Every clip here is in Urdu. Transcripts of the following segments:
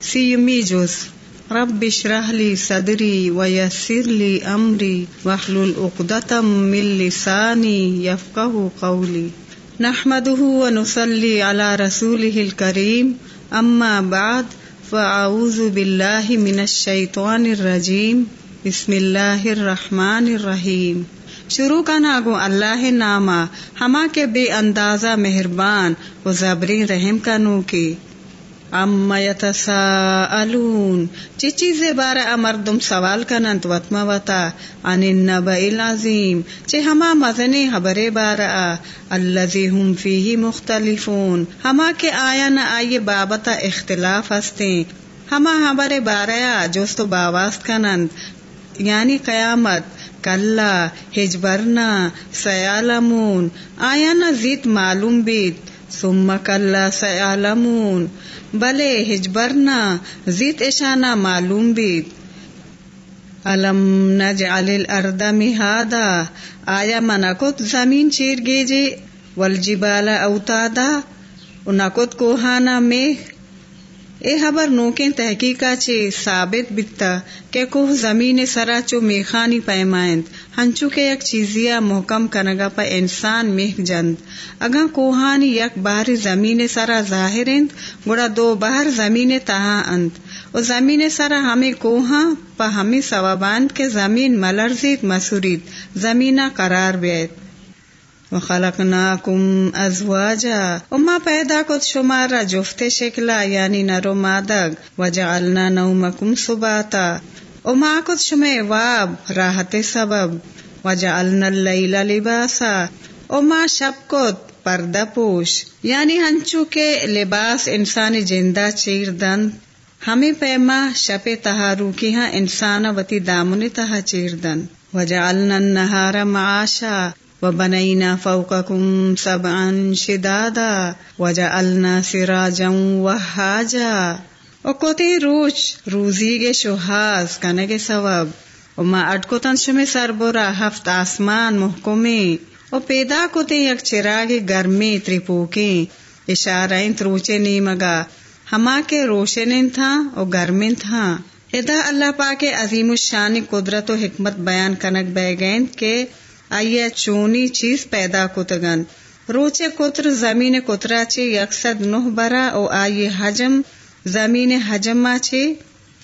سیمی جز رب اشرح لي صدري ويسر لي امري واحلل عقدة من لساني يفقهوا قولي نحمده ونصلي على رسوله الكريم اما بعد فاعوذ بالله من الشيطان الرجيم بسم الله الرحمن الرحيم شروع کا ناگو اللہ نامہ ہما کے بے اندازہ مہربان و زبری رحم کا نو کے اما یتساءلون چی چیز بارا امردم سوال کنند وطما وطا عن النبع العظیم چی ہما مزنی حبر بارا اللذی ہم فیہ مختلفون ہما کے آیا نہ آئیے بابتا اختلاف ہستیں ہما حبر بارا جوستو باواست کنند یعنی قیامت کلا ہجبرنا سیالمون آیا نہ زیت معلوم بیت ثم کلا سیالمون بلے ہجبرنا زیت اشانا معلوم بیت علم نجعل الارض مہادا آیا منکت زمین چیر گیجے والجبال اوتادا انکت کوہانا میخ اے خبر نوکیں تحقیقہ چے ثابت بکتا کہ کوہ زمین سرا چو میخانی پیمائند، ہنچو کے یک چیزیا محکم کنگا پا انسان میخ جند۔ اگا کوہانی یک بار زمین سرا ظاہرند، گڑا دو بہر زمین تہا اند۔ و زمین سرا ہمیں کوہاں پا ہمیں سواباند کے زمین ملرزید مسورید، زمینہ قرار بیت وخلقناکم ازواجا. اما پیدا کت شمارا، جفت شکلا یعنی نرو مادگ. وجعلنا نومکم سباتا. اما کت شمع واب، راحت سبب. وجعلنا اللیل لباسا. اما شب کت پردہ پوش. یعنی ہنچو کے لباس انسان جندہ چیر دند ہمیں پیما شپ تہارو کی ہاں انسان وتی دامن تہا چیر دن وجعلنا النہار معاشا. وبنينا فوقكم سبعا شدادا وجعلنا سراجا وهاجا. وقتی روچ روزی گے شوہاز کنے گے سواب وما اٹکوتن شمی سربورا ہفت آسمان محکمی و پیدا کتے یک چراغ گرمی تریپوکی. اشارہ تروچے نیمگا. ہما کے روشن تھا اور گرمن تھا. ادا اللہ پاک عظیم الشان قدرت و حکمت بیان کنک بہ گئن کے آئیے چونی چیز پیدا کتگن۔ روچے کتر، زمین کترا چی یکسد نوہ برا، او آئیے حجم۔ زمین حجم چی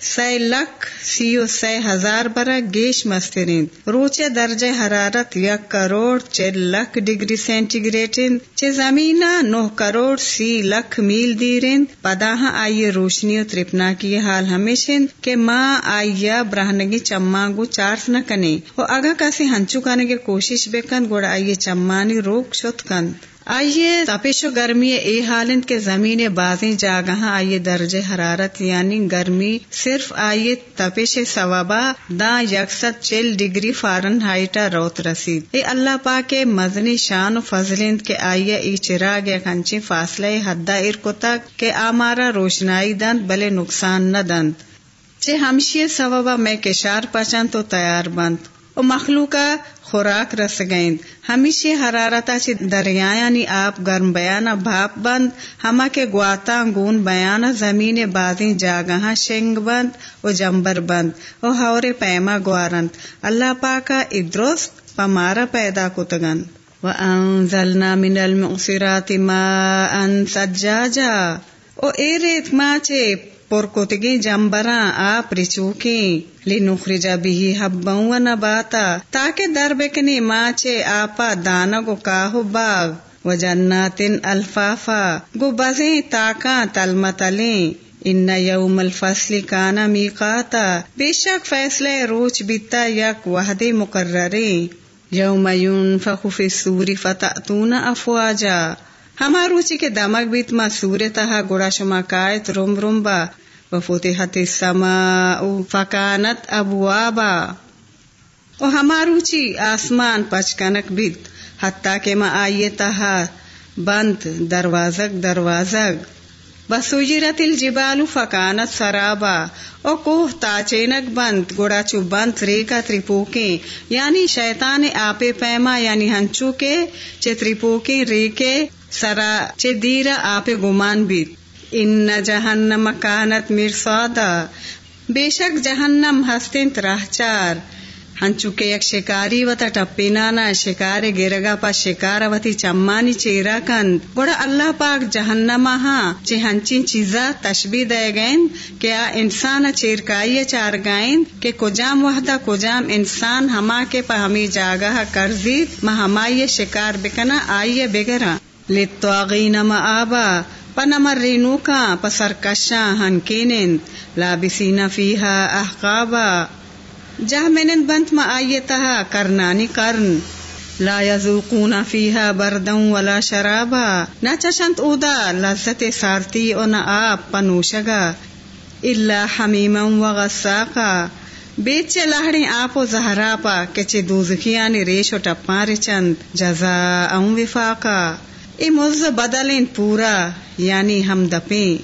سی لکھ سیو سی ہزار برا گیش مسترین۔ روچے درجہ حرارت یک کروڑ چے لکھ ڈگری سینٹی گریٹن چے زمین نو کروڑ سی لکھ میل دیرین پداہاں آئیے روشنی و ترپنا کی حال ہمیشن کہ ماں آئیا برہنگی چماگو چارس نہ کنے۔ و اگا کسی ہنچو کنے کے کوشش بکن، گوڑا آئیے چمانی روک شت کن۔ آئیے تپش و گرمی اے حالند کے زمین بازیں جاگہاں، آئیے درجہ حرارت یعنی گرمی صرف آئیے تپش ثوابا دا یکسد چل ڈگری فارن ہائٹا روت رسید۔ اے اللہ پاک مزنی شان و فضلند کے آئیے ای چراغ یا کنچی فاصلہ حدہ ارکو تک کہ آمارا روشنائی دند بلے نقصان نہ دند۔ چے ہمشی ثوابا میں کشار پچن تو تیار بند۔ و مخلوقہ خوراک رس گئند۔ ہمیشہ حرارتا چی دریایانی آپ گرم بیانا بھاپ بند، ہما کے گواتا گون بیانا زمین بازیں جاگہاں شنگ بند و جمبر بند۔ و ہورے پیما گوارند۔ اللہ پاکا ادرست پمارا پیدا کتگن۔ وَأَنزَلْنَا مِنَ الْمُعْصِرَاتِ مَاءً سَجَّاجًا۔ او اے ریت ماچے پرکتگی جمبراں آپ رچوکیں۔ لی نخرجا بھی حبا و نباتا تاکہ در بکنی ماچے آپا دانا گو کاہو باغ و جناتن الفافا گو بزیں تاکاں تلم تلیں ان یوم الفصل کانا میقاتا، بے شک فیصلہ روچ بیتا یک وحدے مقررے یوم ينفخ فی السور فتأتون افواجا۔ ہما روچی کے دمک بیت ما سورتہا گڑا شما کائت روم رومبا وفتحت السماء فکانت ابوابا و ہما روچی آسمان پچکنک بیت حتیٰ کہ ما آئیے تہا بند دروازک دروازک بسوجرت الجبال فکانت سرابا او کوہ تاچینک بند گوڑا چو بند ریکا تریپوکیں یعنی شیطان آپے پیما یعنی ہنچو کے چے تریپوکیں ریکے سرا چے دیرا آپ گمان بیت ان جہنم کانت مرصادا۔ بے شک جہنم ہستنت راہ چار۔ ہنچو کے یک شکاری وتا ٹپینانا، شکار گرگا پا شکار وتی چمانی چیرا کند گوڑا اللہ پاک جہنما ہاں چے ہنچین چیزا تشبی دے گئن کہ آ انسان چیرکائی چار گائن کہ کجام وحدہ کجام انسان ہما کے پا ہمی جاگہ کرزید ما ہمائی شکار بکنا آئیے بگرا۔ لتواغین ما پنمر رینو کا پسر کشاں ہن کینن لابسین فیہا احقابا جہ منن بنت ما آئیتها کرنانی کرن لا یذوقون فیها بردن ولا شرابا نہ چشنت اودا لذت سارتی او نہ آپ پنوشگا الا حمیما وغساقا بیچے لاہڑی آپ و زہرا پا کچے دوزخیانی ریش و ٹپاری چند جزا ام وفاقا ای مز بدلین پورا یعنی ہم دپیں۔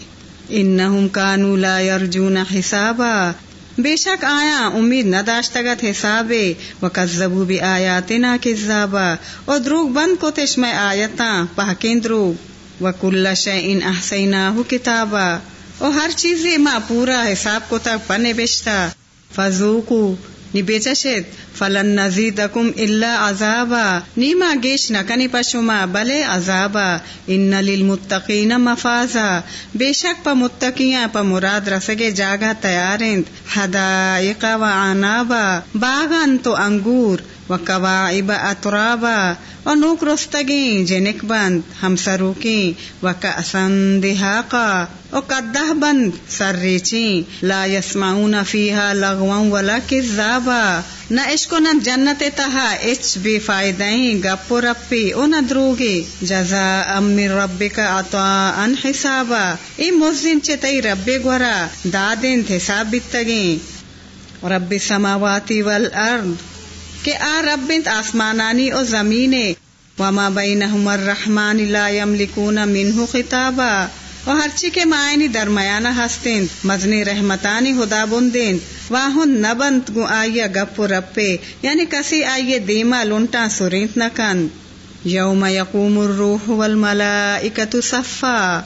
انہم کانو لا یرجون حسابا۔ بے شک آیا امید نہ داشتگت حساب و کذبو بھی آیاتنا کذابا۔ او دروگ بند کو تشم آیتاں پہکین دروگ و کل شئین احسیناہو کتابا۔ او ہر چیز ما پورا حساب کو تک پنے بیشتا۔ فضوکو نی بیچشت فلن نزیدکم الا عذابا۔ نی ما گیش نکنی پشما بلے عذابا۔ ان للمتقین مفازا۔ بے شک پا متقیاں پا مراد رسگے جاگا تیارند حدائق و عنابا۔ باغان تو انگور۔ و قواعب اترابا و نوک رستگیں جنک بند ہم سروکی و کأسن دہاقا و قدہ بند سر ریچیں لا یسمعون فیہا لغوا ولا کذابا نہ عشق نہ جنت تہا اچ بے فائدیں گپ و رپی او نہ دروگے جزا ام رب کا عطا ان حسابا اے مزن چتئی رب گورا دادن حساب بتگیں رب سماواتی والارض کہ آ رب آسمانانی او زمینے وما بینہم الرحمن لا یملکون منہ خطابا و ہرچی کے معنی درمیانہ ہستین مزنی رحمتانی خدا بندین، واہن نبنت گو آئیا گپ رپے یعنی کسی آئیے دیما لنٹا سورینت نکن یوم یقوم الروح والملائکت صفا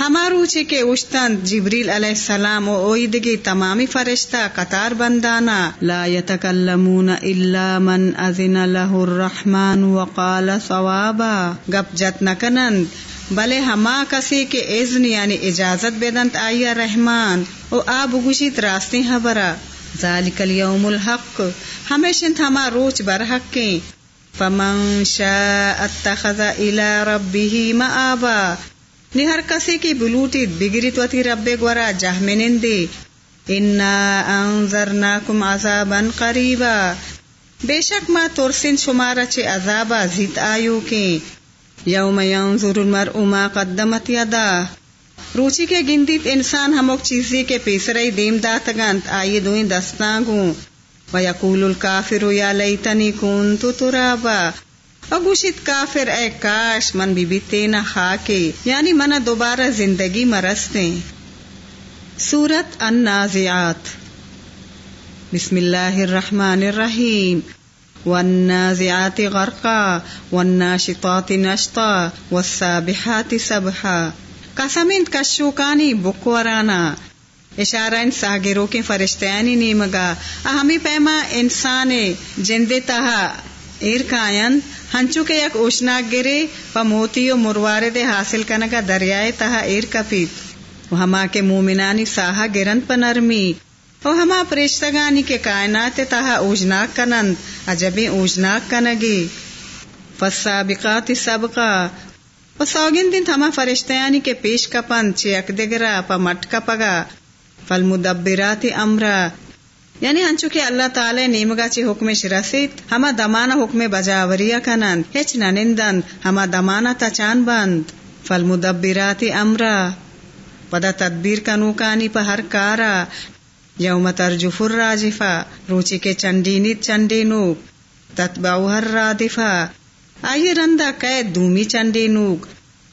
ہمارو چی کے اشتن جبریل علیہ السلام و اویدگی تمامی فرشتہ قطار بندانا، لا يتکلمون الا من اذن له الرحمن وقال صوابا گپ جت نکنند بلے ہما کسی کے اذن یعنی اجازت بیدنت آئیا رحمان۔ او آب گوشیت راستی حبرا۔ ذالک اليوم الحق۔ ہمیشن ہما روچ برحق کے فمن شاء اتخذ الى ربه مآبا۔ نی ہر کسی کی بلوٹی بگری تو تھی رب گورا جہ جہمنندے انا انذرناکم عذابا قریبا بے شک ما ترسن شمارا چے عذابا زیت آیو کے یوم ينظر المرء ما قدمت یدا روچی کے گندیت انسان ہموک چیزی کے پیسرئی دیم داتگانت آئیے دوئیں دستانگوں ویقول الکافر یا لیتنی کنتو ترابا اگوشت کافر، اے کاش، من بی بیتے نہ خاکے۔ یعنی من دوبارہ زندگی مرستے سورت النازعات۔ بسم اللہ الرحمن الرحیم۔ والنازعات غرقا، والناشطات نشطا، والسابحات سبحا۔ قسمند کشوکانی، بکورانا۔ اشارہ ان ساگروں کے فرشتیانی نیمگا۔ اہمی پیما انسان جندے تہا۔ ایرکائن ہنچو کے یک اوشناک گرے پا موتی و مروارے دے حاصل کنگا دریائے تہا ایر کپیت و ہما کے مومنانی ساہا گرن پا نرمی او ہما پریشتگانی کے کائنات تہا اوجناک کنند عجبی اوجناک کنگی فالسابقات سبقا و سوگن دن ہما فرشتیانی کے پیش کپند چی اکدگرا پا مٹ کپگا فالمدبرات امرا یعنی ہنچو کہ اللہ تعالی نیمگا چی حکم شرسید ہما دمانا حکم بجاوریا کنند، ہچ ننندند ہما دمانا تچان بند فالمدبرات امرا پدا تدبیر کنوکانی پا ہر کارا. یوم ترجف الراجفا، روچی کے چنڈی نیت چنڈی نوک. تتبعو ہر رادفا آئی رندا قید دومی چنڈی نوک.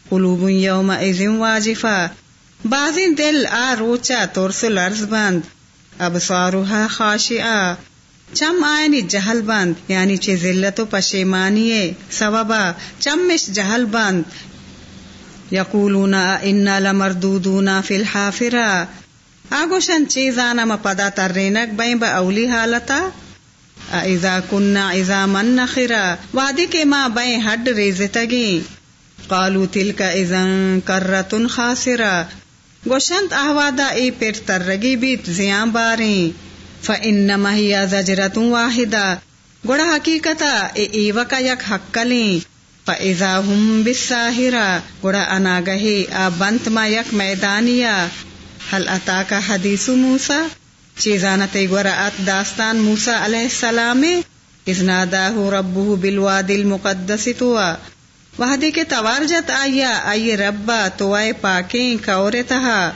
قلوب یوم ایزم واجفا، بازی دل آ روچا تورس لرز بند اب سواروہا چم آئنی جہل بند یعنی ذلت و پشیمانی سوابا چمش جہل بند۔ یقولون انا لمردودون فی الحافرہ۔ آگوشن چیزانا ما پدا ترینک بین با اولی حالتا۔ اذا کننا اذا من نخرا۔ وادی کے ماں بین ہڈ ریزتگی۔ قالو تلک اذن کرتن خاسرا۔ گوشنت احوادا ای پیٹ ترگی بیت زیان باریں۔ فانما ہی زجرتن واحدہ گوڑا حقیقتا اے ایوکا یک حقلیں فاذا هم بالساہرا گوڑا اناگہی آ بنت ما یک میدانیا حل اتاکا حدیث موسا چیزانا تی گورا ات داستان موسا علیہ السلام از ناداہو ربو بالواد المقدس توا وحدی کے توار جت آیا آئی ربا، توائے پاکیں کورے تہا۔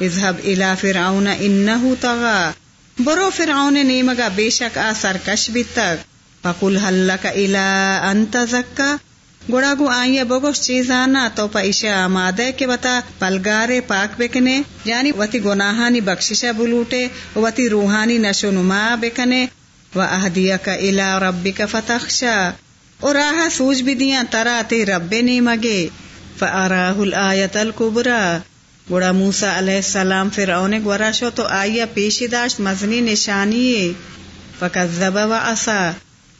اذهب الى فرعون انہو تغا برو فرعون نیمگا، بے شک آ سرکش بھی تک۔ فقل حل لک الى انت زکا گوڑا گو آئیے بگوش چیزانا، تو پا ایشا آمادے کے وطا پلگارے پاک بکنے یعنی وطی گناہانی بخششہ بلوٹے وطی روحانی نشو نما بکنے۔ و اہدیک الى ربک فتخشا اور راہ سوج بھی دیاں ترا تے رب نے مگے۔ فاراہ الآیت الکبرا گوڑا موسا علیہ السلام فرعون گورا شو تو آئیا پیشی داشت مزنی نشانی فکذب و عصا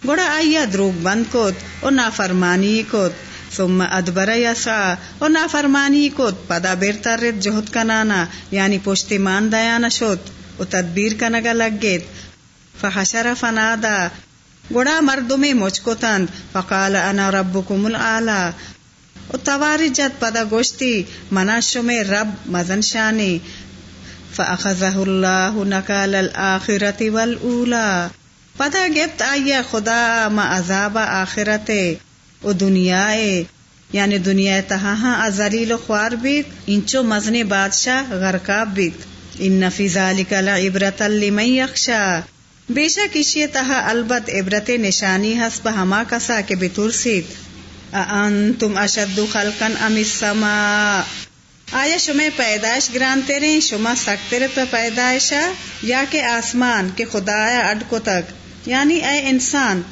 گوڑا آئیا دروگ بند کت اور نافرمانی کت ثم ادبر یسا اور نافرمانی کت پدا بیرتر رد جہد کنانا یعنی پشتی مان دیانا شد۔ و تدبیر کنگا لگید فحشر فنادا گوڑا مردمی مجھ کو تند فقال انا ربکم العالی و تواری جد پدا گوشتی منا شمی رب مزن شانی۔ فاخذہ اللہ نکال الاخرت والاولا۔ پدا گفت، آیا خدا ما عذاب آخرت و دنیا یعنی دنیا تہا ہاں ازلیل خوار بیت، انچو مزن بادشاہ غرقاب بیت۔ ان فی ذالک لعبرت لمن یخشا۔ بے شک اشی تہا البت عبرت نشانی حسب ہما کسا کے بترسید انتم اشد خلقا ام السماء آیا شما پیدائش گران تیرے شما سکتے پہ پیدائشا یا کہ آسمان کے خدایا اڈ کو تک؟ یعنی اے انسان،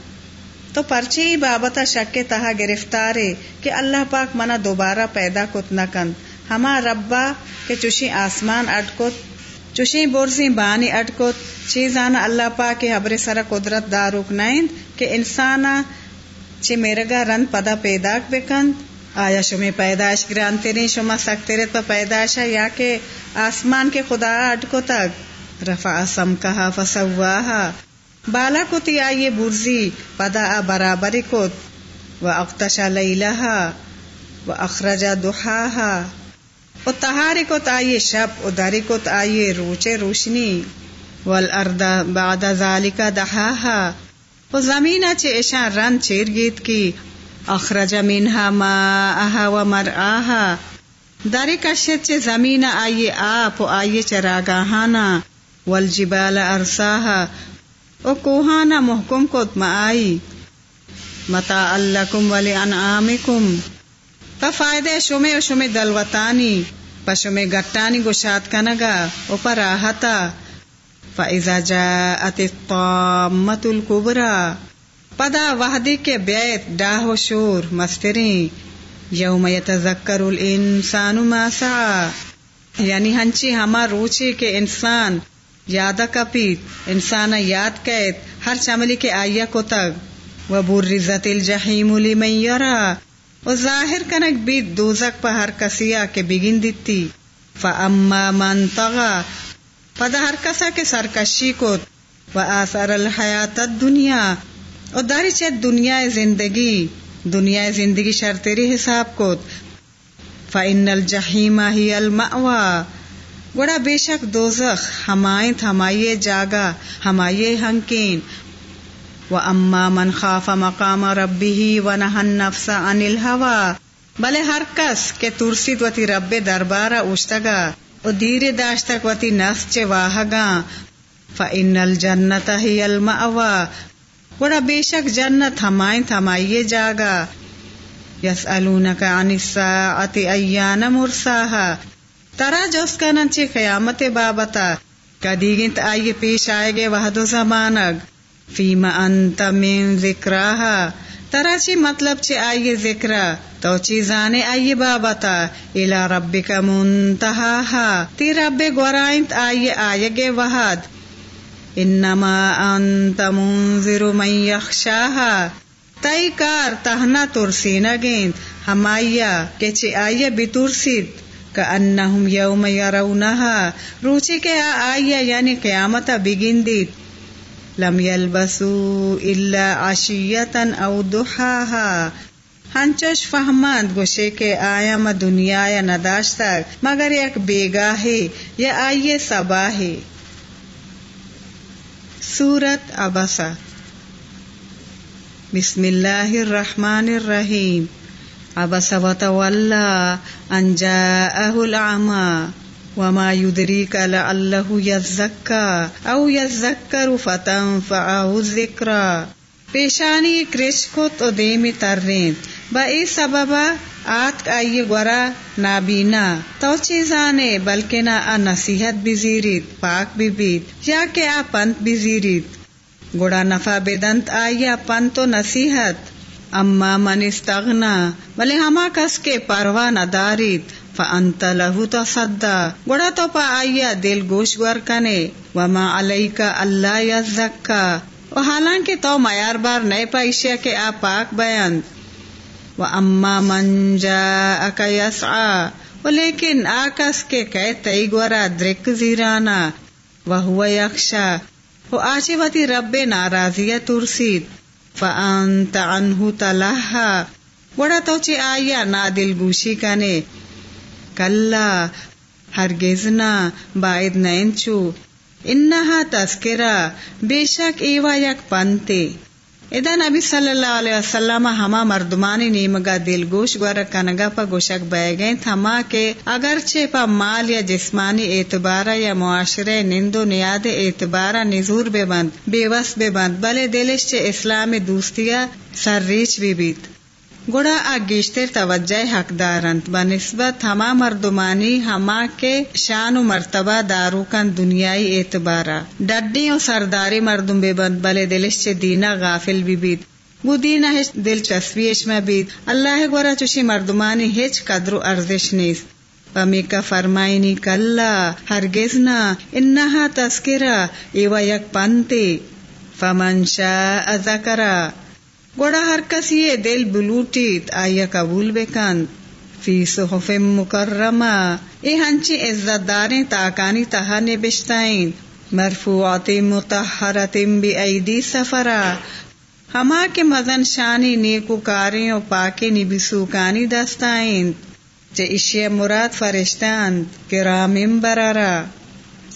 تو پرچے ہی بابتا شک کے تہا گرفتارے کہ اللہ پاک منا دوبارہ پیدا کت نہ کن۔ ہما ربا کہ چوشی آسمان اٹکت چوشی بورزی بانی اٹکت چیزانا اللہ پاک کے حبر سر قدرت داروک نائند کہ انسانا چی میرگا رند پدا پیدا بکند، آیا شمی پیدائش گرانتے نہیں شما سکتے رت پا پیدائشا یا کہ آسمان کے خدا اٹکو تک رفع سم کہا فسواہا۔ بالا کتی آئیے برزی پدا آ برابری کت۔ و اختشا لیلہا و اخرجا دہا و تہاری کت آئیے شب و داری کت آئیے روچے روشنی۔ والاردا بعد ذالک دہاہا و زمین چے ایشان رن چیر گیت کی۔ اخرج منها ما آہا و مر آہا داری کشت چے زمین آئیے آپ و آئیے چراگاہانا والجبال ارساہا او کوہانا محکم کت آئی متا اللہ کم ولی انعامکم تا فائدے شمے و شمے دلوتانی پا شمے گٹانی گشاد کنگا او پا راحتا۔ فَإِذَا جَاءَتِ الطَّامَّةُ الْكُبْرَى پدا وحدی کے بیت ڈاہ و شور مسترین یوم یتذکر الانسان ما سعا یعنی ہنچی ہما روچی کے انسان یادا کپیت، انسان یاد کیت ہر چملی کے آیا کو تگ۔ و برزت الجحیم لمن یرا۔ و ظاہر کنک بیت دوزک پا ہر کسیا کے بگن دیتی۔ فاما من طغا پدا ہر کسا کے سرکشی کت و آثار الحیات الدنیا و داری چت دنیا زندگی دنیا زندگی شرطری حساب کت فإن الجحیم ہی المأوى، گوڑا بے شک دوزخ، ہمائیں ہمائیے جاگا، ہمائیے ہنکین۔ و اما من خاف مقام ربی ہی و نہن نفس عن الہوا بلے ہر کس کے ترسید وتی رب دربارا اوشتگا و دیر داشتک وتی نفس چے واہگا، فإن الجنت ہی المأوا گوڑا بے شک جنت ہمائیں ہمائیے جاگا۔ یسألونک عن الساعت ایان مرساہا۔ ترا جوس کا ننچے قیامت بابتا۔ کدیگنت آئیے پیش آئے گے وحد و زمانگ۔ فیم انت من ذکراہا۔ تراچی مطلب چے آئیے ذکر تو چیزانے آئیے بابتا۔ الا رب کا منتہا تی رب گورائنت آئیے آئے گے وحد۔ انما انت منذر من یخشاها تئی کار تہنا ترسی نگین۔ ہمایا کہ چے آئیے بترسید۔ کا انہم یوم یرونہا۔ روچی کے آئیے یعنی قیامت بگندید۔ لم يلبسوا الا عشیتا او دحاها ہنچش فہمند گوشے کے آیا ما دنیا یا نداشت مگر یک بیگا ہے یا آئیے سبا ہے سورت ابسا بسم اللہ الرحمن الرحیم. ابس وتولى ان جاءه العمى. وما يدريك لعله يزكى او يذكر فتنفعه الذكرى پیشانی کرش کو تو دیمی ترین با ای سببا آت آئیے گورا نابینا. تو چیزانے بلکہ نہ آ نصیحت بھی زیرید، پاک بھی بیت یا کہ آ پنت بھی زیرید. گوڑا نفع بدنت آئیا پنت و نصیحت. اما من استغنا. بلے ہما کس کے پروا نہ دارید. فانت له تصدى. گوڑا تو پا آئیا دل گوش گور کنے. وما علیکا اللہ یزکا و حالانکہ تو میار بار نئے پائشیا کے آ پاک بیان. و اما من جاءک یسعا و لیکن آکس کے کہے تئی گورا درک زیرانا و ہوا یخشا و آچے وتی رب ناراضیہ ترسید. فانت عنہ تلہا گوڑا تو چے آئیا نا دل گوشی کنے. کلا، ہرگز نہ، باید نینچو۔ انہا تذکرہ بے شک ایوا یک پنتے۔ ادا نبی صلی اللہ علیہ وسلم ہما مردمانی نیمگا دل گوش گور کنگا پا گوشک بے گئے تھما کے اگرچہ پا مال یا جسمانی اعتبارہ یا معاشرے نندو نیاد اعتبارہ نزور بے بند بے وس بے بند بلے دلش چے اسلام دوستیا سر ریچ بھی بیت۔ گڑا آ گیشتر توجہ حقدارنت بنسبت ہما مردمانی، ہما کے شان و مرتبہ دارو کن دنیای اعتبارا۔ ڈڈی و سرداری مردم بے بند، بلے دلش چے دینا غافل بھی بیت گو دینا ہچ دل میں بیت اللہ گورا چوشی مردمانی ہچ قدر و ارزش نیست۔ پمی کا فرمائنی، کلا، ہرگز نہ، انہا تذکرہ ایوا یک پنتے۔ فمن شاء ذکرہ۔ گوڑا ہر کس یہ دل بلوٹیت آیا قبول بے فی صحف مکرمہ۔ اے ہنچی عزت داریں تاکانی تہا نبشتائیں مرفوعات متحرت بی ایدی سفرا ہما کے مزن شانی نیکو کاریں و پاکے نبی سوکانی دستائیں۔ چے اشیاء مراد فرشتان کرام برارا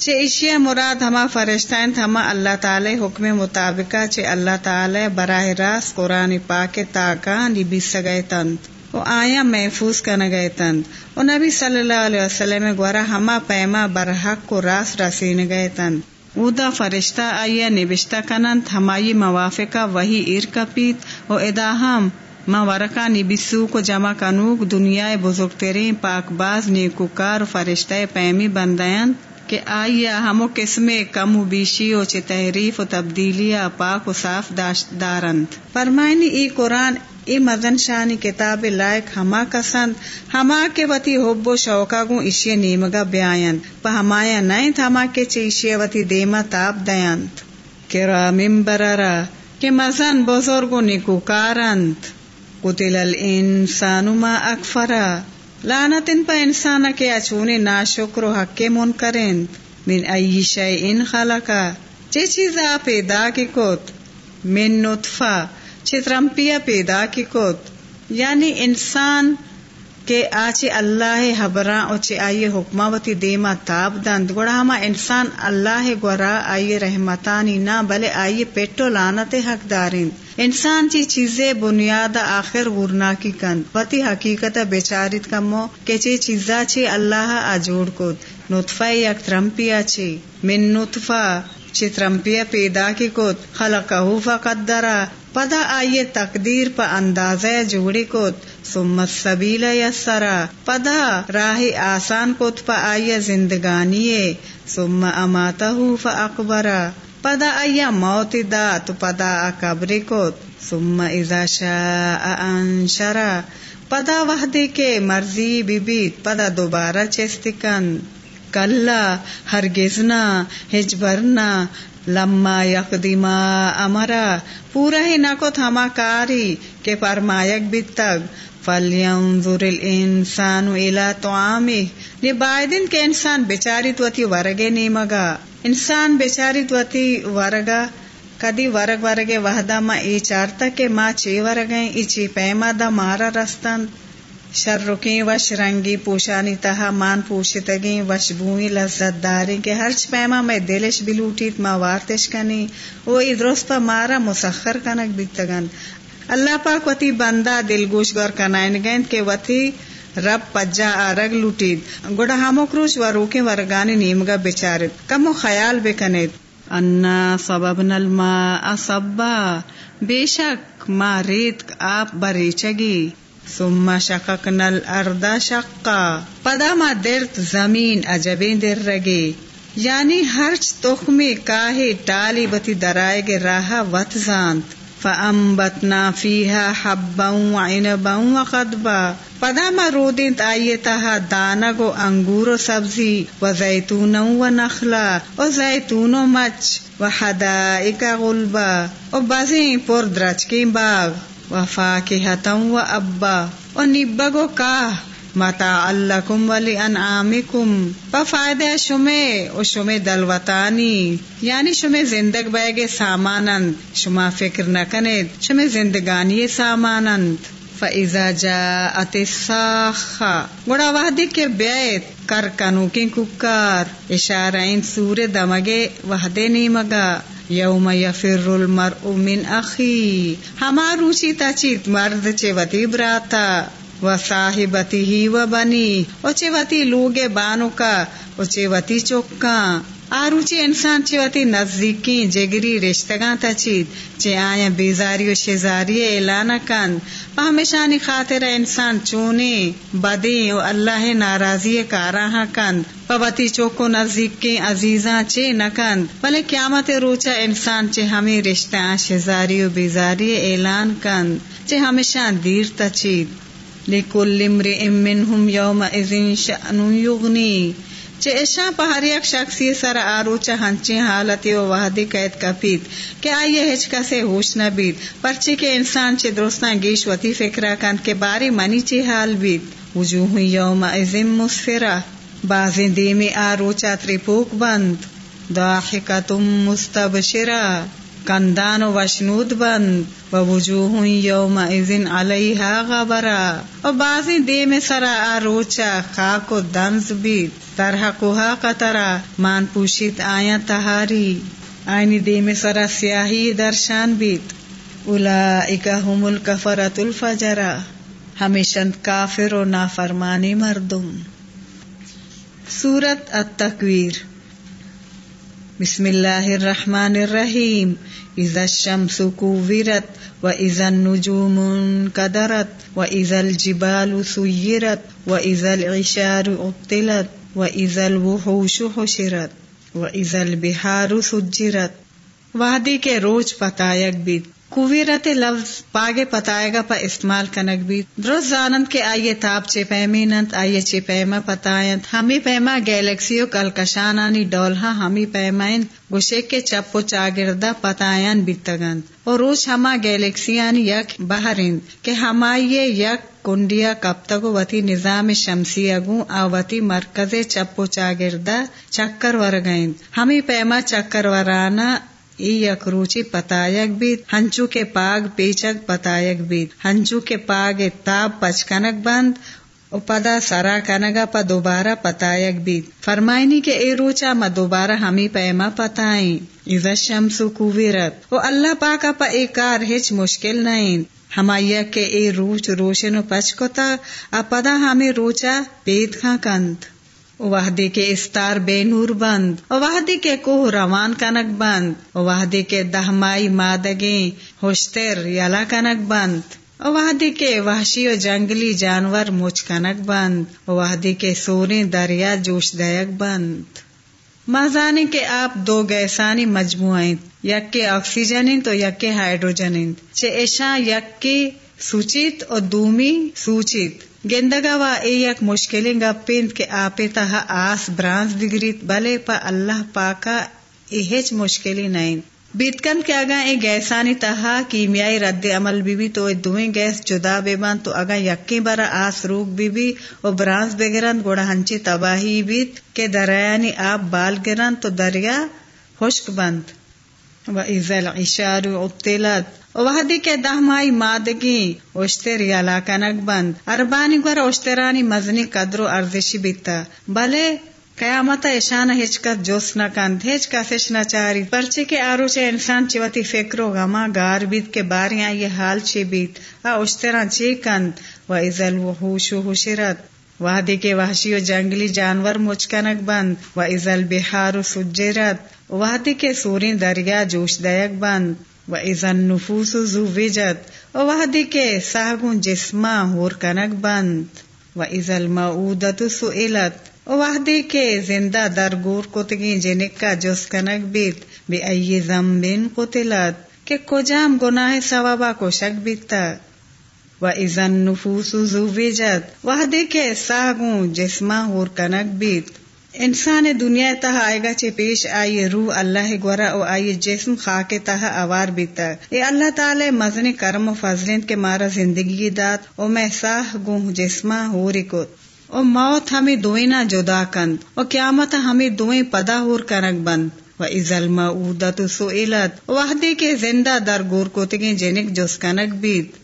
چے اشیا مراد ہما فرشتائن ہما اللہ تعالی حکم مطابقہ، چے اللہ تعالی براہ راست قرآن پاک تاکان بھی سگئے تند وہ آیا محفوظ کا نگئے تند۔ و نبی صلی اللہ علیہ وسلم گورا ہما پیما برحق کو راس رسین گئے تند۔ اودا فرشتہ آیا نبشتہ کنند، ہمائی موافقہ وہی ار کپیت و اداہم ما ورکا نبسو کو جمع کنوک دنیا بزرگ ترین پاک باز نیکوکار فرشتہ پیمی بندیاں۔ کہ آئیا ہمو قسم کم و بیشی و چھ تحریف و تبدیلی پاک و صاف دارند۔ فرمائنی ای قرآن، ای مزن شانی کتاب لائق ہما کسند، ہما کے وتی حب و شوقا گو اشی نیمگا بیائند پا ہمایا نائن ہما کے چھ اشی وتی دیما تاب دیند کرام برارا کہ مزن بزرگ نکو کارند قتل الانسان ما اکفرا۔ لانا ان پہ انسان کے اچونے نا شکر و حق من کریں من ای شے ان خلقا، چی چیزا پیدا کی کوت من نطفہ چترمپیا پیدا کی کوت یعنی انسان کہ آچے اللہ حبراں اوچے آئیے حکماوتی دیما تاب دند گوڑا ہما انسان اللہ گورا آئیے رحمتانی نہ بلے آئیے پیٹو لانت حق دارین۔ انسان چی چیزیں بنیاد آخر غرنا کی کند وتی حقیقت بیچارت کمو کہ چی چیزا چی اللہ آ جوڑ کو نطفہ یک ترمپیا چی۔ من نطفہ۔ چی ترمپیا پیدا کی کت خلقہ فقدرہ پدا آئیے تقدیر پا اندازہ جوڑی کت ثم السبیل یسرا، پدا راہ آسان کت پا آئیے زندگانی ثم اماتہ فاقبرا، پدا آیا موت دا تو پدا قبر کت ثم اذا شاء انشرا، پدا وحدے کے مرضی بیت پدا دوبارہ چستکن کلا ہرگزنا ہجبرنا لما یقدیما امرا پورا ہی نہ کو تھما کاری کے فرمایک بیتگ فلینظر الانسان الى طعامه۔ لبائدن کے انسان بیچاری توتی ورگے نیمگا انسان بیچاری توتی ورگا۔ کدی ورگ ورگے وحدہ ما ای چارتا کے ما چی ورگیں ای چی پیما دا مارا رستن۔ شر رکیں وش رنگی پوشانی تہا مان پوشتگیں وش بوئی لذت داری کے ہرچ پیما میں دلش بلوٹیت ما وارتش کنی او ای درست پا مارا، مسخر کنک بیتگن اللہ پاک وتی بندہ دل گوش گور کنائن گیند کے وتی رب پجا آرگ لوٹید گوڑا ہمو کروش و روکے ورگانی نیمگا بچارت۔ کمو خیال بکنید۔ انا سببنا الماء صبا۔ بے شک ما ریت آپ بری چگی ثم شققنا الارض شقا. پدا ما درت زمین اجبین در رگی یعنی ہرچ تخمی کاہی ٹالی بتی درائے گے راہ وت زانت. فأنبتنا فيها حبا وعنبا وقدبا پدا ما رودین آئیے تہا دانگ و انگور و سبزی و زیتون و نخلا. و زیتون و مچ و حدائق غلبا. و بزیں پر درچ باغ. و فاکہتا و ابا و نبگ و متا اللہ کم ولی انعامکم پا فائدہ شمے او شمے دلوتانی یعنی شمے زندگ بیگے سامانند، شما فکر نہ نکنید شمے زندگانی سامانند. فَإِذَا جَاءَتِ السَّاخَّةُ گوڑا وحدی کے بیت، کر کنو کی ککار، اشارہ ان سور دمگے وحدے نیمگا. یوم یفر المرء من اخی ہما روچی تا چیت مرد چے براتا و صاحبتی ہی و بنی اچے لوگے بانو کا اچے وتی چوکا آروچے انسان چیوتی نزدیکی جگری رشتگاں تچید چے آیا بیزاری و شزاری اعلان کن پا ہمیشانی خاطر انسان چونے بدی و اللہ ناراضی کاراہا کند پبتی چوکو نزدیکی عزیزاں چے نکند بلے قیامت روچا انسان چے ہمیں رشتہ شزاری و بیزاری اعلان کند۔ چے ہمیشان دیر تچید لکل امرئ منہم یومئذ شأن یغنی۔ چے اشا پہر یک شخصی سر آروچا ہنچی حالتی و وحدی قید کپیت کہ آئیے ہچکا سے ہوش نہ بیت پرچی کے انسان چے درستان گیش وتی فکرہ کند کے باری منی چی حال بیت وجوہ یوم ازم مسفرہ بازی دیمی آروچا تریپوک بند ضاحکتم مستبشرہ کندان و وشنود بند، و وجوہ یوم ازن علیہا غبرا۔ و بازی دے میں سرا آروچا خاک و دنز بیت طرح کوہا قطرا، مان پوشیت آیا تہاری۔ آئینی دے میں سرا سیاہی درشان بیت اولائکا هم الکفرت الفجرا۔ ہمیشند کافر و نافرمانی مردم۔ سورت التکویر۔ بسم اللہ الرحمن الرحیم۔ اذا الشمس كورت واذا النجوم انكدرت واذا الجبال سيرت واذا العشار عطلت واذا الوحوش حشرت واذا البحار سجرت وادی کے روز پتایک بیت کویرت لفظ پاگے پتائے گا پا استعمال کنک بھی۔ درست زانند کے آئیے تاب چے پیمینت آئیے چے پیما پتائنت ہمی پیما گیلیکسیو کلکشانانی ڈولہا، ہمی پیمائن گوشے کے چپو چاگردہ پتائن بیتگند۔ اور روز ہما گیلیکسیانی یک بہرند کہ ہمائیے یک کنڈیا کب تک وتی نظام شمسی اگو آوتی مرکز چپو چاگردہ چکر ورگائند ہمی پیما چکر ورانا ای یک روچی پتایک بیت ہنچو کے پاگ پیچک پتایک بیت ہنچو کے پاگ تاب پچکنک بند، او پدا سرا کنگا پا دوبارہ پتایک بیت فرمائنی کے اے روچا، ما دوبارہ ہمی پیما پتائیں۔ اذا الشمس کویرت او اللہ پاکا پا اے کار ہچ مشکل نہیں ہمایا کے اے روچ روشن و پچکتا، اپدا ہمیں روچا پیت کھا کند وحدی کے استار بے نور بند، وحدی کے کوہ روان کنک بند، وحدی کے دہمائی مادگیں ہوشتر یلا کنک بند، وحدی کے وحشی و جنگلی جانور مچ کنک بند، وحدی کے سورے دریا جوش دیک بند۔ ماں جانے کہ آپ دو گیسانی مجموعہ یک کے آکسیجن تو یک کے ہائیڈروجن چے ایشا یک کے سوچیت اور دومی سوچیت۔ گندگا وا اے یک مشکل گپیند کہ آپ تہا آس برانس دگریت، بلے پا اللہ پاکا اے مشکلی نہیں بیتکن کے اگا اے گیسانی تہا کیمیائی رد عمل بھی بھی تو دوئیں گیس جدا بے بان تو اگا یکی برا آس روک بھی بھی او برانس بگرن گوڑا ہنچی تباہی بیت کہ دریانی آپ بال گرن تو دریا خشک بند۔ و ایزل عشار ابتلت وحدی کے دہمائی مادگی اوشتر یا کنک بند، اربانی گوڑا اوشترانی مزنی قدر و ارزشی بیتا۔ بلے، قیامت ایشان ہچکت جوس نہ کند ہچ کسش نہ چاری۔ پرچے کے آرو چے انسان چوتی فکرو غما گار بیت کے باریاں یہ حال چی بیت۔ آ اشتران چی کند؟ و ازل و حوش و حشرت۔ وحدی کے وحشی و جنگلی جانور مچکنک بند۔ و ازل بحار و سجرت۔ وحدی کے سورین دریا جوش دیک بند۔ و ازن نفوس زو وجت و وحدی کے ساگون جسما ہور کنک بند و ازل معودت سئلت وحدی کے زندہ درگور کتگی جنک کا جس کنک بیت بے ائی زمبن قتلت کہ کجام گناہ ثوابا کو شک بیتا و ازن نفوس زوجت وحدی کے ساگوں جسما ہور کنک بیت انسان دنیا تہ آئے گا چے پیش آئی روح اللہ گورا او آئی جسم خاک تہ اوار بیتا۔ اے اللہ تعالی مزن کرم و فضلین کے مارا زندگی دات او میں ساہ گوں جسما ہوری کت او موت ہمیں دوئیں نہ جدا کند۔ او قیامت ہمیں دوئیں پدا ہور کنک بند۔ و ازل معودت سئلت۔ وحدی کے زندہ در گور کوتگیں جنک جس کنک بیت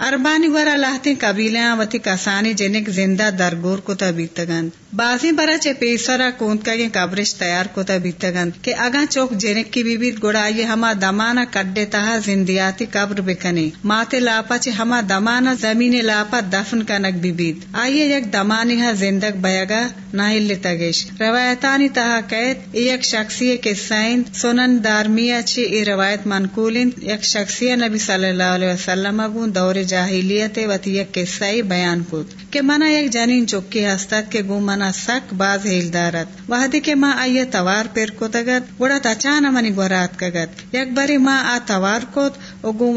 اربانی ورا لہتی قبیلیاں وتی کسانی جنک زندہ درگور کو بیتگند۔ بازی برا چے پیسرا کونت کا یہ قبرش تیار کو بیتگند کہ اگا چوک جنک کی بیبیت گڑا یہ ہما دمانا کڈے تہا زندیاتی قبر بکنے۔ ماتے لاپا چے ہما دمانا زمین لاپا دفن کنک بیبیت آئیے یک دمانی ہا زندگ بیگا ناہل تگش روایتانی تہا قید ایک شخصی کے سائن سنن دارمیا چے ای روایت منقولن یک شخصی نبی صلی اللہ علیہ وسلم اگون دور جاہلیت وتی یک قصائی بیان کت کہ منا یک جنین چکی ہستت کے گو سک باز ہیل دارت وحدی کے ماں آئیے توار پیر کو تگت بڑا تچانا منی گورات کگت یک بری ماں آ توار کت او گو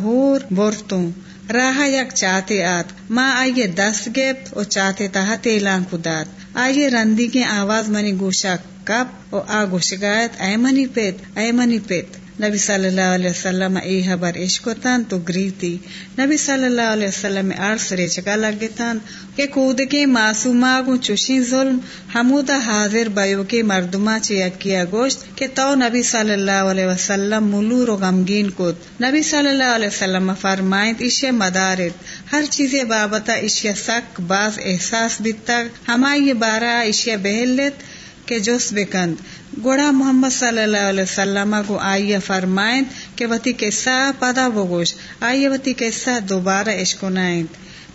ہور بورتوں راہ یک چاہتے آت ماں آئیے دس گیپ او چاہتے تہا تیلان کدات آئیے رندی کے آواز منی گوشا کپ او آ گوشگایت اے منی پیت اے منی پیت نبی صلی اللہ علیہ وسلم ای حبر عشق تن تو گریتی نبی صلی اللہ علیہ وسلم عرص ریچکا لگے تن کہ کود کے معصوما گو چوشی ظلم حمودہ حاضر بیو کے مردما چیا گوشت، کہ تو نبی صلی اللہ علیہ وسلم ملور و غمگین کود۔ نبی صلی اللہ علیہ وسلم فرمائت اشیا مدارت ہر چیز بابتا اشیا سک، باز احساس بیتا ہمائی بارہ اشیا بہلت، کہ جوس بکند۔ گوڑا محمد صلی اللہ علیہ وسلم کو آئیے فرمائیں کہ وتی کیسا پدا بگوش آئیے وتی کیسا دوبارہ عشق نائند۔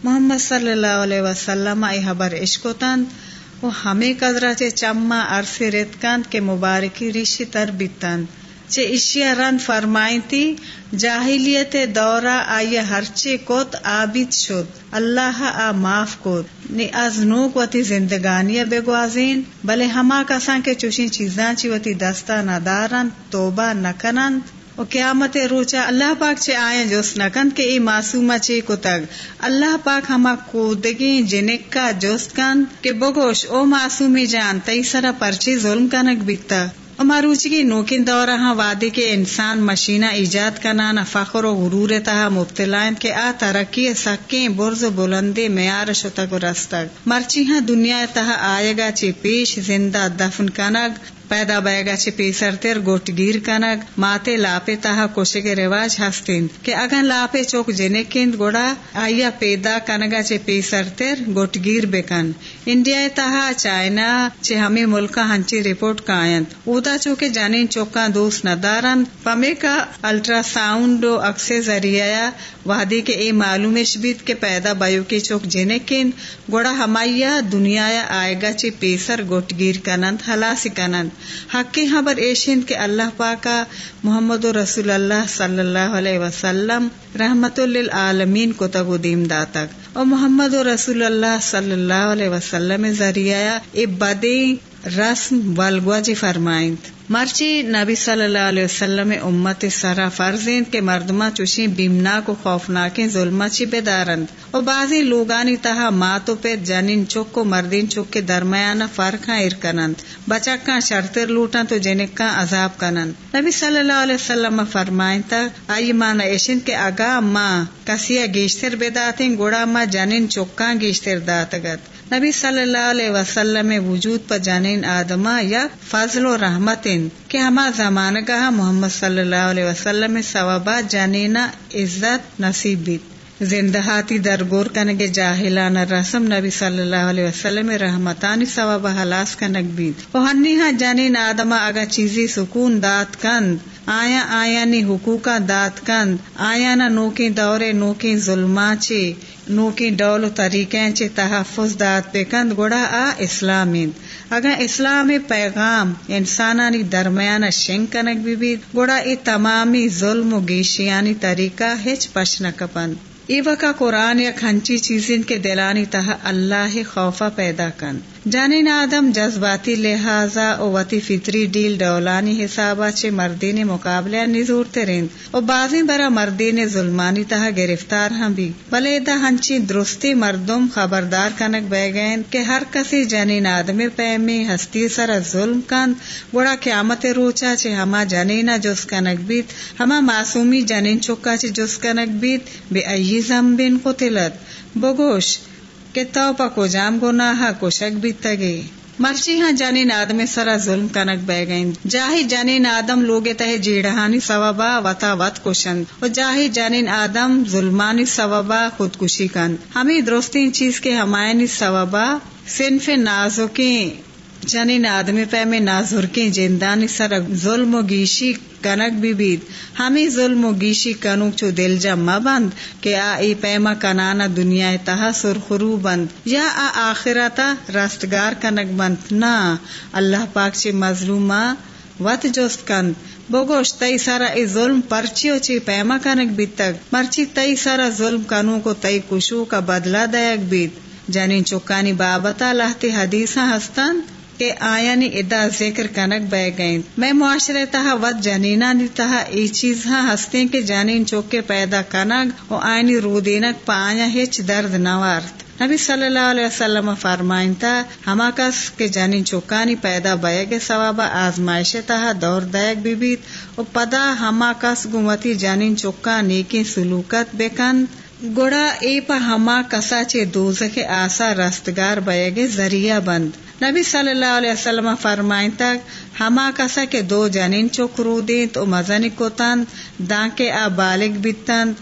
محمد صلی اللہ علیہ وسلم ای حبر عشق تند۔ وہ ہمیں قدرہ چے چما عرصے ریتکند کے مبارکی ریشی تر بیتند چے اشیا رن فرمائی تھی جاہلیت دورہ آئی ہرچے کوت آبید شد، اللہ آ معاف کوت نی از نوک وتی زندگانی بے گوازین، بلے ہما کسان کے چوشی چیزاں چی وتی دستا ندارن، توبہ نکنن و قیامت روچا اللہ پاک چے آئیں جوس نکند کے ای معصومہ چے کو تگ اللہ پاک ہما کودگی جنک کا جوست کند کہ بگوش، او معصومی جان تئی سرا پرچی ظلم کنک بیتا ماروچی کی نوکن دورہ ہاں وعدے کے انسان مشینہ ایجاد کا نانا فخر و غرور تہا مبتلا کے آ ترقی سکیں، برز بلندے معیار شتک و رستک۔ مرچی ہاں دنیا تہا آئے گا چی پیش، زندہ دفن کنگ۔ پیدا بیگا چھ پیسر تیر گوٹ گیر کنگ، ماتے لاپے تہا کوشے کے رواج ہستین۔ کہ اگن لاپے چوک جنے کند گوڑا آیا پیدا کنگا چھ پیسر تیر گوٹ گیر بکن۔ انڈیا تہا چائنا چھ ہمیں ملکا ہنچی رپورٹ کائند۔ اودا چوکے جانین چوکا دوست ندارن۔ پمے کا الٹرا ساؤنڈ و اکسے ذریعہ وادی کے اے معلوم بیت کے پیدا بایو کے چوک جنے کند۔ گوڑا ہمایا دنیا آئے گا چھ پیسر گوٹ گیر کنند، ہلاسی کنند۔ حق خبر ہاں، ایشین کے اللہ پاکا محمد رسول اللہ صلی اللہ علیہ وسلم رحمت للعالمین کو تگو دیم داتک اور محمد رسول اللہ صلی اللہ علیہ وسلم ذریعہ اے رسم والگوجی فرمائند۔ مرچی نبی صلی اللہ علیہ وسلم امت سرا فرزین کے مردما چوشی بیمنا کو خوفناک ظلم چی بدارند اور بعضی لوگانی تہا ماتو پہ جنین چک کو مردین چک کے درمیانہ فرق ار کنند بچک کا شرطر لوٹا تو جنک کا عذاب کنند۔ نبی صلی اللہ علیہ وسلم فرمائن تک آئی مانا ایشن کے اگا ماں کسیا گیشتر بداتیں گوڑا ماں جنین چکا گیشتر داتگت۔ نبی صلی اللہ علیہ وسلم وجود پر جانین آدما یا فضل و رحمت کہ ہما زمان کا محمد صلی اللہ علیہ وسلم ثوابات جانینا عزت نصیب بیت زندہاتی درگور کنگ جاہلان رسم نبی صلی اللہ علیہ وسلم رحمتانی ثواب حلاس کنگ بیت وہ ہنی ہاں جانین آدما اگا چیزی سکون دات کند، آیا آیا نی حقوقا دات کند، آیا نا نوکی دورے نوکی ظلما چے۔ نوکی ڈول طریقے چے تحفظ دات کند گوڑا آ اسلامین اگر اسلام پیغام انسانانی درمیان شنگ کنک بھی گوڑا ای تمامی ظلم و گیشیانی طریقہ ہچ پشن کپند ای وقا قرآن یا کھنچی چیزیں کے دلانی تہ اللہ خوفہ پیدا کن۔ جانین آدم جذباتی لہذا او وتی فطری ڈیل ڈولانی حسابا چے مردین مقابلہ نزور ترین او بازی برا مردین ظلمانی تہ گرفتار ہم بھی۔ بلے دا ہنچی درستی مردم خبردار کنک بے گئن کہ ہر کسی جانین آدم پیمی ہستی سر ظلم کند۔ بڑا قیامت روچا چے ہما جانینا جس کنک بیت۔ ہما معصومی جانین چکا چے جس کنک بیت۔ بے ای زمبن قتلت۔ بگوش۔ کہ تو پا جام گناہ کو شک بھی تگے۔ مرچی ہاں جانی نادم سرا ظلم کنک بہ گئیں۔ جاہی جانی آدم لوگے تہ جیڑہانی سوابا وتا وت کشن۔ اور جاہی جانی آدم ظلمانی سوابا خودکشی کن۔ ہمیں درستین چیز کے ہمائنی سوابا صنف نازکیں۔ جنین آدمی پہ میں نازر کے جندانی سر ظلم و گیشی کنک بھی بید ہمیں ظلم و گیشی کنوک چو دل جم بند کہ آ ای پیما کنانا دنیا تہا سرخرو بند۔ یا آ آخرتا راستگار کنک بند۔ نا، اللہ پاک چی مظلوما وت جوست کند۔ بگوش تئی سارا ای ظلم پرچیو چی پیما کنک بیت تک۔ مرچی تئی سارا ظلم کنو کو تئی کشو کا بدلہ دیک بیت۔ جنین چکانی بابتا لہتی حدیثا ہستند کہ آیا نی ادا ذکر کنک بہ گئیں۔ میں معاشرے تہا ود جنینا نی تہا ای چیز ہاں ہستے کے جانین چوکے پیدا کنگ و آئینی رو دینک پا آیا ہچ درد نوارت نبی صلی اللہ علیہ وسلم فرمائن تا ہما کس کے جانی چوکانی پیدا بیگ ثوابا آزمائش تہا دور دیگ بھی بیت۔ و پدا ہما کس گمتی جانین چوکا نیکی سلوکت بکن گوڑا اے پا ہما کسا چے دوزخ آسا رستگار بیگ ذریعہ بند۔ نبی صلی اللہ علیہ وسلم فرمائیں تک، ہما کسا کے دو جنین چکرو دیں تو مزنی کو تند دان کے آ بالغ بیتند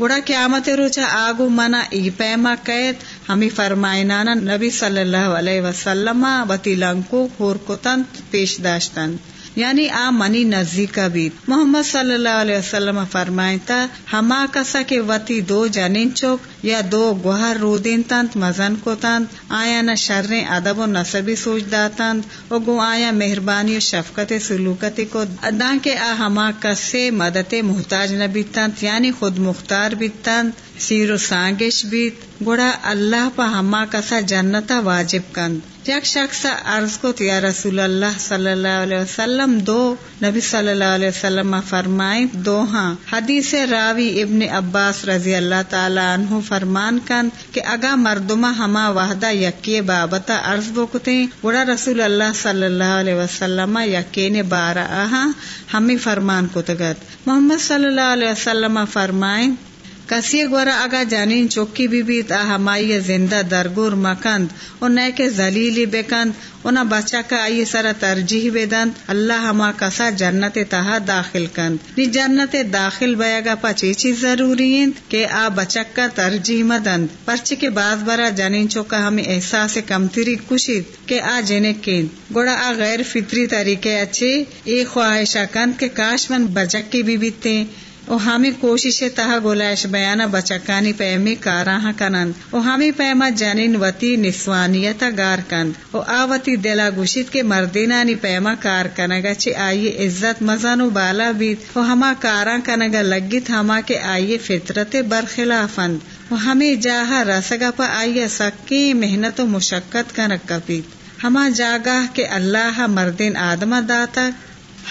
گوڑا قیامت روچا آگو منا ای پیما قید۔ ہمیں فرمائنانا نبی صلی اللہ علیہ وسلم وتی لنکو خور کو تند پیش داشتند یعنی آ منی نزدیک بھی محمد صلی اللہ علیہ وسلم فرمائیں تا، ہما کسا کے وتی دو جنین چوک یا دو گوہر رودین تنت مزن کو تنت آیا نہ شرنے ادب و نصبی سوچ داتند او گو آیا مہربانی و شفقت سلوکتی کو۔ ادا کے آ ہما کسے مدد محتاج نہ بیتند یعنی خود مختار بیتند سیر و سانگش بیت۔ گوڑا اللہ پا ہما کسا جنتا واجب کند۔ یک شخص عرض کو یا رسول اللہ صلی اللہ علیہ وسلم دو نبی صلی اللہ علیہ وسلم فرمائیں۔ دو ہاں۔ حدیث راوی ابن عباس رضی اللہ تعالی عنہ فرمان کن کہ اگا مردما ہما وحدہ یکی بابتا عرض بکتے بڑا رسول اللہ صلی اللہ علیہ وسلم یکی نے بارہ ہمیں فرمان کتگت محمد صلی اللہ علیہ وسلم فرمائیں۔ کسی گورا اگا جانین چوکی بی بیت ہمائی زندہ درگور مکند اور نئے کے زلیلی بکند اونا بچا کا آئی سرا ترجیح بدند اللہ ہما کسا جنت تہا داخل کند۔ نی جنت داخل بیگا پا چی چیز ضروری کہ آ بچک کا ترجیح مدند۔ پرچی کے باز برا جانین چوکا ہمیں احساس کمتری کشید کہ آ جنے کند گوڑا آ غیر فطری طریقے اچھے ایک خواہشہ کند کہ کاش من بچک کی بھی بیتے۔ او ہمیں کوشش تہا گولاش بیانا بچکانی پیمی کاراہا کنند او ہمیں پیما جنین وتی نسوانیتا گار کند او آوتی دلا گوشت کے مردینانی پیما کار کنگا چی آئیے عزت مزانو بالا بیت او ہما کاراں کنگا لگت ہما کے آئیے فطرت برخلافند او ہمیں جاہا رسگا پا آئیے سکی محنت و مشقت کنگ کپیت ہما جاگاہ کے اللہ مردین آدم داتا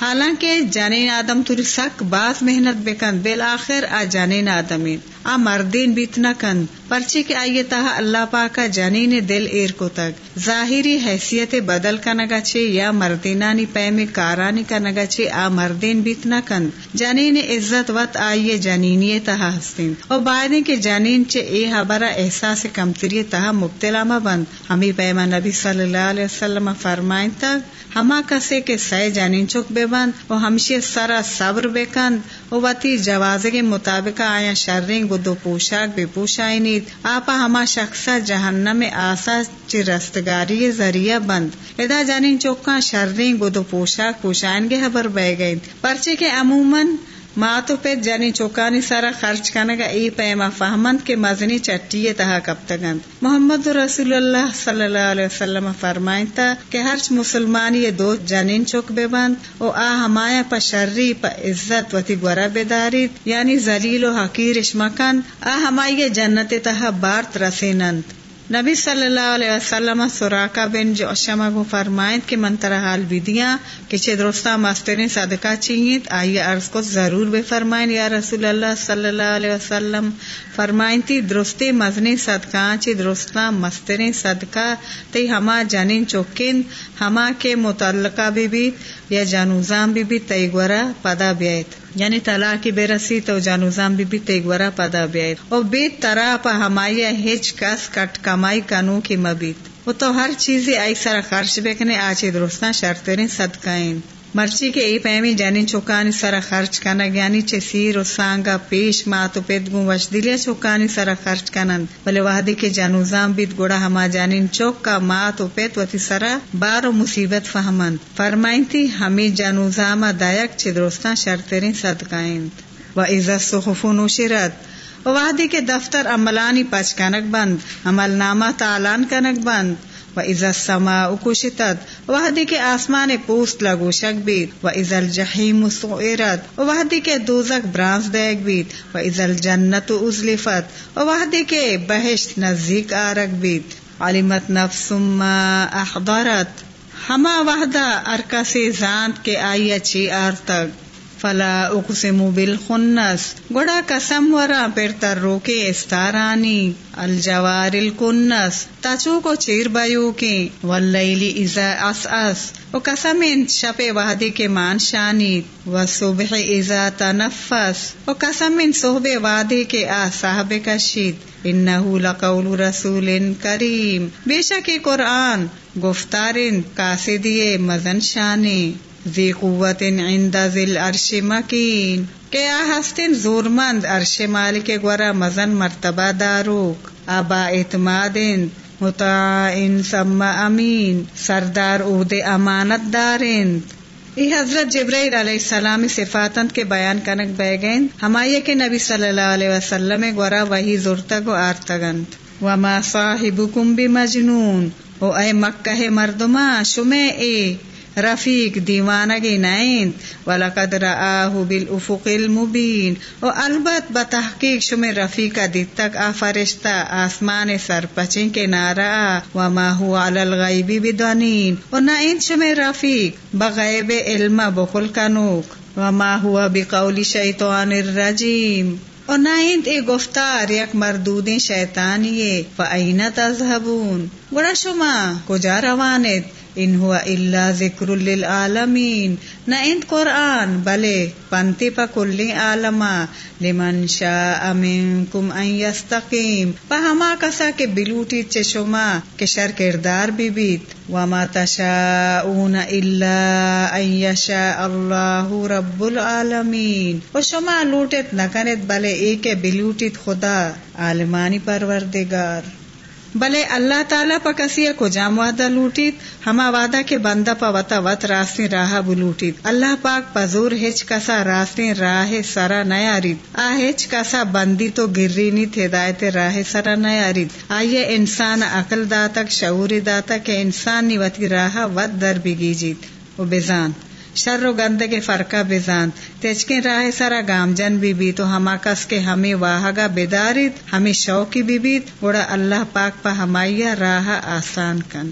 حالانکہ جانین آدم تری سک باز محنت بکن بالآخر آ جانین آدمین۔ آ مردین بیتنا کن۔ پرچی کے آئیے تاہ اللہ پاکا جانین دل ایر کو تک۔ ظاہری حیثیت بدل کا نگا چھے یا مردینانی پیم کارانی کا نگا چھے آ مردین بیتنا کن۔ جانین عزت وط آئیے جانینی تہا ہستین۔ اور بعدیں کے جانین چے اے حبرہ احساس کمتری تہا مبتلا بند ہمیں پیما نبی صلی اللہ علیہ وسلم فرمائن تک ہما کسے کے سائے جانین چک بے بند اور ہمشی سرا صبر بے کند وتی جواز کے مطابق آیا شرنگ گدو پوشاک، بے پوشائی نیت آپا ہما شخصا جہنم آسا چی رستگاری ذریعہ بند۔ ادا جانین چوکا شرنگ گدو پوشاک، پوشائن کے خبر بہ گئی پرچے کے عموماً ماں تو پہ جانی چوکانی سارا خرچ کرنے کا ای پیما فہمند کے مزنی چٹی تہا کب تگند۔ محمد رسول اللہ صلی اللہ علیہ وسلم فرمائیں تا کہ ہر مسلمان یہ دو جانین چوک بے بند، او آ ہمایا پا شرری پا عزت و تی گورا بیداری یعنی زلیل و حقیر اشمکن آ ہمائی جنت تہا بارت رسینند۔ نبی صلی اللہ علیہ وسلم سوراکا بن جو اشما کو فرمائیں کہ منترا حال بدیاں، کہ درستہ مسترین صدقہ چیت آئیے عرض کو ضرور بے فرمائیں یا رسول اللہ صلی اللہ علیہ وسلم۔ فرمائیں تھی درستی مزنی صدقہ چی درستہ مسترین صدقہ، تی ہما جنین چوکین، ہما کے متعلقہ بھی بھی یا جانوزام بھی بھی تی گورا پدا بیت۔ یعنی طلاق کی بے رسی تو جانوزام بی بھی تیگورا پدا بیت او بی ترا پا ہمائی ہچ کس کٹ کمائی کنو کی مبیت وہ تو ہر چیز آئی سارا خرچ بیکنے آچے درستان شرطرین صدقائیں مرچی کے ای پیمی جانی چوکانی سرا خرچ کنا یعنی چے سیر و سانگا پیش ماتو پیت گو وش دلیا چوکانی سرا خرچ کنند۔ بلے وحدی کے جانوزام بیت گوڑا ہما جانین چوک کا ماتو پیت وتی سرا بارو مصیبت فہمند۔ فرمائن تھی، ہمیں جانوزام دایک چے درستان شرطرین صدقائیں۔ و عزت صحف نوشرت وحدی کے دفتر عملانی پچ کنک بند۔ عمل نامہ تالان کنک بند۔ و عزت سما اکوشتت وحدی کے آسمان پوست لگو، شک بیت و ازل جہیم سعرت و وحدی کے دوزک برانس دیگ بیت و ازل جنت ازلفت و وحدی کے بہشت نزدیک آرک بیت علمت نفس ما احضرت ہما وحدہ ارکسی زانت کے آئی اچھی آر تک فلا اقسم بالخنس گوڑا قسم ورا پر تر روکے استارانی الجوار الکنس تچو کو چیر بیو کے واللیلی ازا اس اس و قسم شپ وحدی کے مان شانی و صبح ازا تنفس و قسم صحب وادی کے آ صاحب کشید انہو لقول رسول کریم بے شک قرآن گفتارن کاسدیے مزن شانی ذی قوت عند ذل عرش مکین۔ کیا ہستن زور مند عرش مالک گورا مزن مرتبہ داروک۔ ابا اعتماد مطاعن سم امین۔ سردار عہد امانت دارند ای حضرت جبرائیل علیہ السلام صفاتند کے بیان کنک بہ بیگین۔ ہمائیے کے نبی صلی اللہ علیہ وسلم گورا وہی زورتگ و آرتگند۔ وما صاحبکم بمجنون۔ او اے مکہ مردما شمع اے۔ رفیق دیوانگی نائن ولقد رآه بالافق المبین و البت بتحقیق شم رفیق دت تک آ فرشتہ آسمان سر پچیں کے نارا وما هو علی الغیب بدنین۔ و نائن شم رفیق، بغیب علم بخل کنوک۔ وما هو بقول شیطان الرجیم۔ اور نہ اے گفتار، یک مردود شیطانی فعینہ تذہبون گڑا شما کجا روانت ان ہوا اللہ ذکر للعالمین۔ نہ انت قرآن، بلے پنتی پا کلی عالما۔ لمن شاء منکم ان یستقیم۔ پا ہما کسا کے بلوٹی چشما کے شر کردار بھی بیت۔ وما تشاؤون الا ان یشاء اللہ رب العالمین۔ و شما لوٹت نکنت بلے ایک بلوٹیت خدا، عالمانی پروردگار۔ بلے اللہ تعالیٰ پا کسی کو جام وعدہ لوٹیت، ہما وعدہ کے بندہ پا وطا وط راستے راہ بلوٹیت اللہ پاک پزور ہچ کسا راستے راہ سرا نیارید آ ہچ کسا بندی تو گری نیت، ہدایت راہ سرا نیارید آئیے انسان عقل داتک، شعور داتک انسان نی وطی راہ وط در بگی جیت و بزان شر و گند کے فرقہ بزان تیچکیں راہ سارا گام۔ جن بی تو ہما کس کے ہمیں واہگا بیدارت ہمیں شوقی بی بیت۔ گوڑا اللہ پاک پا ہمائیا راہ آسان کن۔